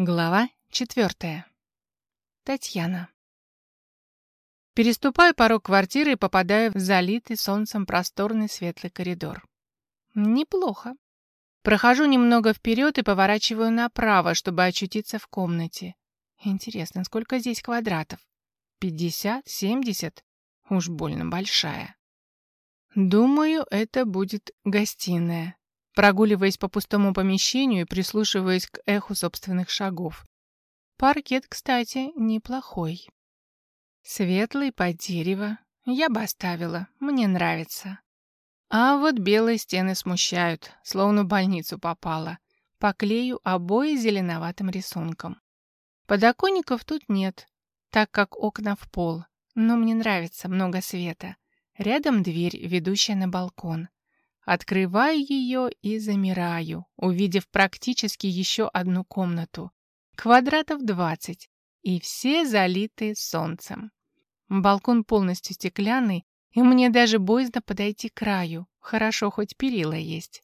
Глава четвертая. Татьяна. Переступаю порог квартиры и попадаю в залитый солнцем просторный светлый коридор. Неплохо. Прохожу немного вперед и поворачиваю направо, чтобы очутиться в комнате. Интересно, сколько здесь квадратов? Пятьдесят? Семьдесят? Уж больно большая. Думаю, это будет гостиная прогуливаясь по пустому помещению и прислушиваясь к эху собственных шагов. Паркет, кстати, неплохой. Светлый под дерево. Я бы оставила, мне нравится. А вот белые стены смущают, словно в больницу попала. Поклею обои зеленоватым рисунком. Подоконников тут нет, так как окна в пол, но мне нравится много света. Рядом дверь, ведущая на балкон. Открываю ее и замираю, увидев практически еще одну комнату. Квадратов 20, и все залиты солнцем. Балкон полностью стеклянный, и мне даже боязно подойти к краю. Хорошо, хоть перила есть.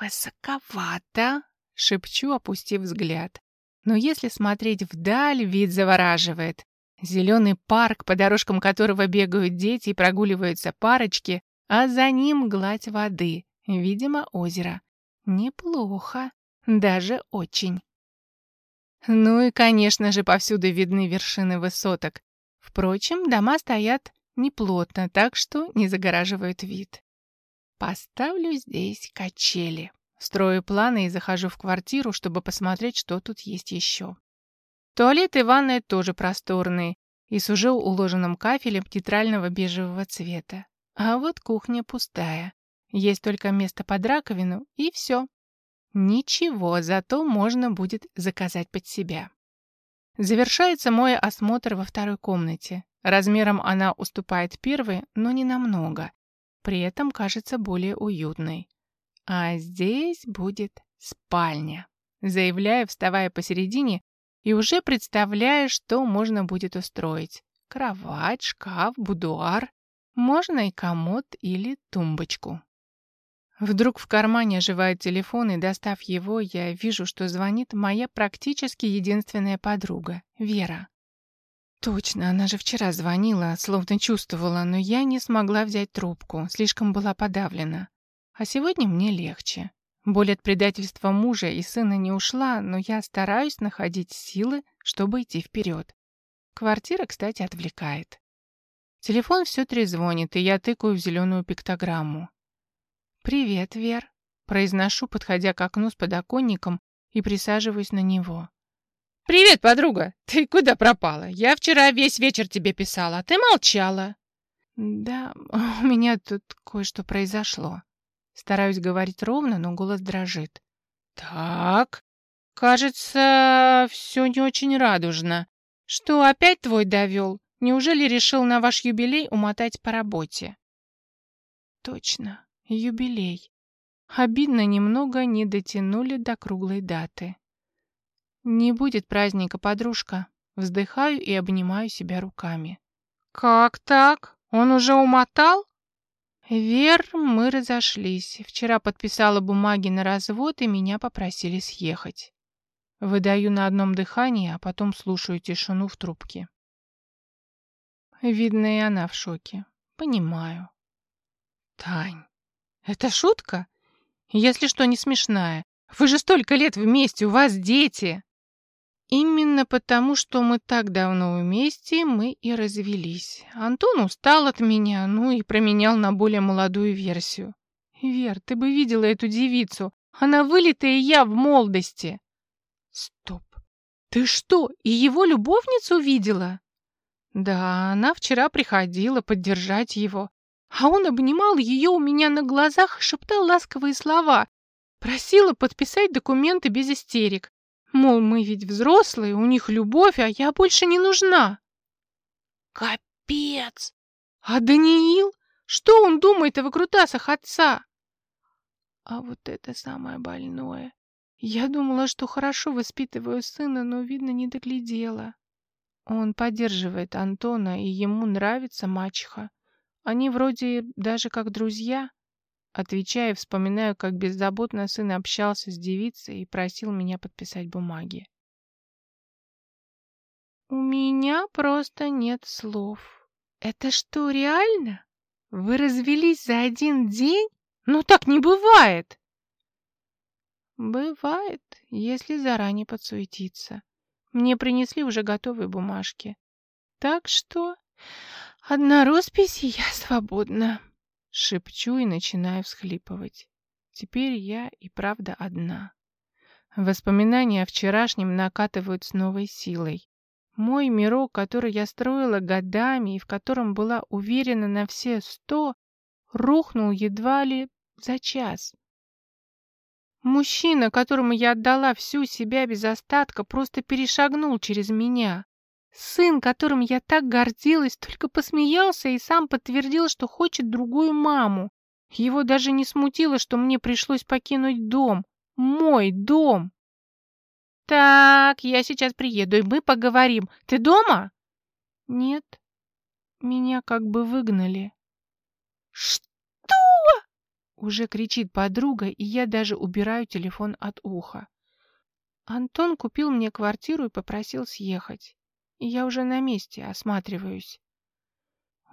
«Высоковато!» — шепчу, опустив взгляд. Но если смотреть вдаль, вид завораживает. Зеленый парк, по дорожкам которого бегают дети и прогуливаются парочки, а за ним гладь воды, видимо, озеро. Неплохо, даже очень. Ну и, конечно же, повсюду видны вершины высоток. Впрочем, дома стоят неплотно, так что не загораживают вид. Поставлю здесь качели. Строю планы и захожу в квартиру, чтобы посмотреть, что тут есть еще. Туалет и ванная тоже просторные и с уже уложенным кафелем тетрального бежевого цвета. А вот кухня пустая. Есть только место под раковину, и все. Ничего, зато можно будет заказать под себя. Завершается мой осмотр во второй комнате. Размером она уступает первой, но не намного. При этом кажется более уютной. А здесь будет спальня. Заявляю, вставая посередине, и уже представляю, что можно будет устроить. Кровать, шкаф, будуар, можно и комод или тумбочку. Вдруг в кармане оживает телефон, и, достав его, я вижу, что звонит моя практически единственная подруга, Вера. Точно, она же вчера звонила, словно чувствовала, но я не смогла взять трубку, слишком была подавлена. А сегодня мне легче. Боль от предательства мужа и сына не ушла, но я стараюсь находить силы, чтобы идти вперед. Квартира, кстати, отвлекает. Телефон все трезвонит, и я тыкаю в зеленую пиктограмму. «Привет, Вер», — произношу, подходя к окну с подоконником и присаживаюсь на него. «Привет, подруга! Ты куда пропала? Я вчера весь вечер тебе писала, а ты молчала». «Да, у меня тут кое-что произошло». Стараюсь говорить ровно, но голос дрожит. «Так, кажется, все не очень радужно. Что, опять твой довел? Неужели решил на ваш юбилей умотать по работе? Точно, юбилей. Обидно немного не дотянули до круглой даты. Не будет праздника, подружка. Вздыхаю и обнимаю себя руками. Как так? Он уже умотал? Вер, мы разошлись. Вчера подписала бумаги на развод, и меня попросили съехать. Выдаю на одном дыхании, а потом слушаю тишину в трубке. Видно, и она в шоке. Понимаю. Тань, это шутка? Если что, не смешная. Вы же столько лет вместе, у вас дети. Именно потому, что мы так давно вместе, мы и развелись. Антон устал от меня, ну и променял на более молодую версию. Вер, ты бы видела эту девицу. Она вылитая я в молодости. Стоп. Ты что, и его любовницу видела? Да, она вчера приходила поддержать его, а он обнимал ее у меня на глазах и шептал ласковые слова. Просила подписать документы без истерик. Мол, мы ведь взрослые, у них любовь, а я больше не нужна. Капец! А Даниил? Что он думает о выкрутасах отца? А вот это самое больное. Я думала, что хорошо воспитываю сына, но, видно, не доглядела. Он поддерживает Антона, и ему нравится мачеха. Они вроде даже как друзья. Отвечая, вспоминаю, как беззаботно сын общался с девицей и просил меня подписать бумаги. У меня просто нет слов. Это что, реально? Вы развелись за один день? Ну так не бывает. Бывает, если заранее подсуетиться. Мне принесли уже готовые бумажки. Так что одна роспись, и я свободна. Шепчу и начинаю всхлипывать. Теперь я и правда одна. Воспоминания о вчерашнем накатывают с новой силой. Мой мирок, который я строила годами и в котором была уверена на все сто, рухнул едва ли за час. Мужчина, которому я отдала всю себя без остатка, просто перешагнул через меня. Сын, которым я так гордилась, только посмеялся и сам подтвердил, что хочет другую маму. Его даже не смутило, что мне пришлось покинуть дом. Мой дом. «Так, я сейчас приеду, и мы поговорим. Ты дома?» «Нет, меня как бы выгнали». «Что?» Уже кричит подруга, и я даже убираю телефон от уха. Антон купил мне квартиру и попросил съехать. Я уже на месте осматриваюсь.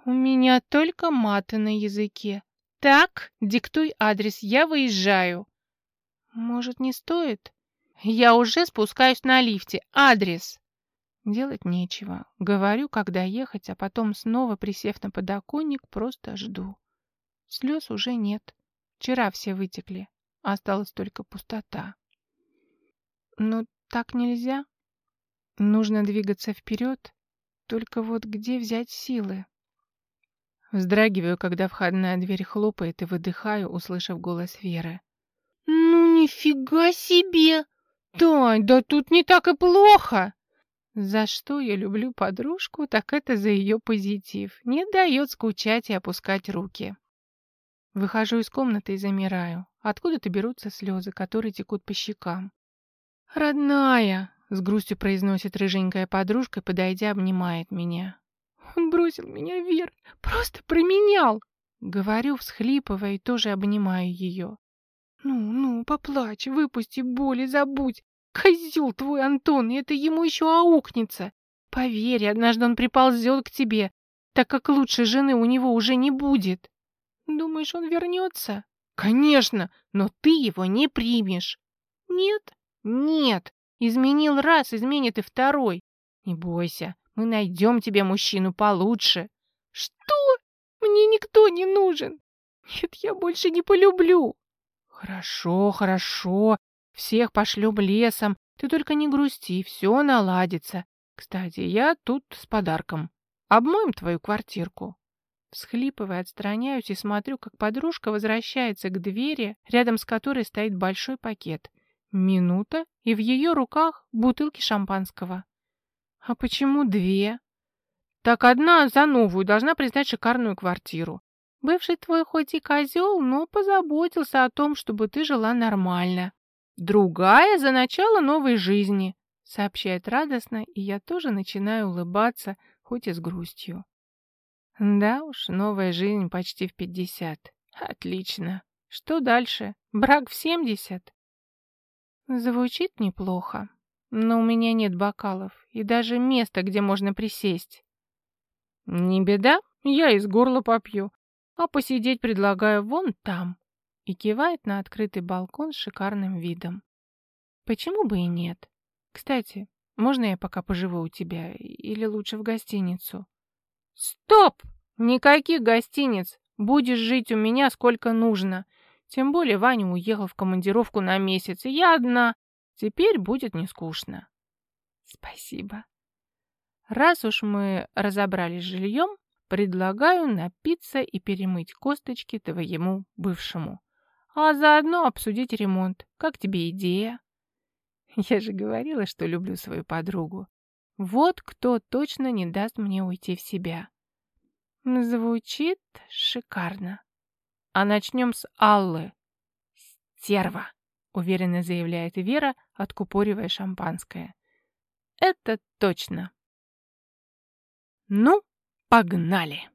У меня только маты на языке. Так, диктуй адрес, я выезжаю. Может, не стоит? Я уже спускаюсь на лифте. Адрес. Делать нечего. Говорю, когда ехать, а потом снова, присев на подоконник, просто жду. Слез уже нет. Вчера все вытекли. Осталась только пустота. Но так нельзя. Нужно двигаться вперед. Только вот где взять силы? Вздрагиваю, когда входная дверь хлопает, и выдыхаю, услышав голос Веры. «Ну, нифига себе! Тань, да тут не так и плохо!» За что я люблю подружку, так это за ее позитив. Не дает скучать и опускать руки. Выхожу из комнаты и замираю. Откуда-то берутся слезы, которые текут по щекам. «Родная!» — с грустью произносит рыженькая подружка, подойдя, обнимает меня. «Он бросил меня вверх, просто променял!» Говорю, всхлипывая, и тоже обнимаю ее. «Ну, ну, поплачь, выпусти боль и забудь. Козел твой, Антон, и это ему еще аукнется. Поверь, однажды он приползет к тебе, так как лучшей жены у него уже не будет». Думаешь, он вернется? Конечно, но ты его не примешь. Нет? Нет. Изменил раз, изменит и второй. Не бойся, мы найдем тебе мужчину получше. Что? Мне никто не нужен. Нет, я больше не полюблю. Хорошо, хорошо. Всех пошлем лесом. Ты только не грусти, все наладится. Кстати, я тут с подарком. Обмоем твою квартирку. Всхлипывая, отстраняюсь и смотрю, как подружка возвращается к двери, рядом с которой стоит большой пакет. Минута, и в ее руках бутылки шампанского. А почему две? Так одна за новую должна признать шикарную квартиру. Бывший твой хоть и козел, но позаботился о том, чтобы ты жила нормально. Другая за начало новой жизни, сообщает радостно, и я тоже начинаю улыбаться, хоть и с грустью. Да уж, новая жизнь почти в пятьдесят. Отлично. Что дальше? Брак в семьдесят? Звучит неплохо, но у меня нет бокалов и даже места, где можно присесть. Не беда, я из горла попью, а посидеть предлагаю вон там. И кивает на открытый балкон с шикарным видом. Почему бы и нет? Кстати, можно я пока поживу у тебя или лучше в гостиницу? «Стоп! Никаких гостиниц! Будешь жить у меня сколько нужно. Тем более Ваня уехал в командировку на месяц, и я одна. Теперь будет не скучно». «Спасибо». Раз уж мы разобрались с жильем, предлагаю напиться и перемыть косточки твоему бывшему. А заодно обсудить ремонт. Как тебе идея? Я же говорила, что люблю свою подругу. Вот кто точно не даст мне уйти в себя. Звучит шикарно. А начнем с Аллы. Стерва, уверенно заявляет Вера, откупоривая шампанское. Это точно. Ну, погнали!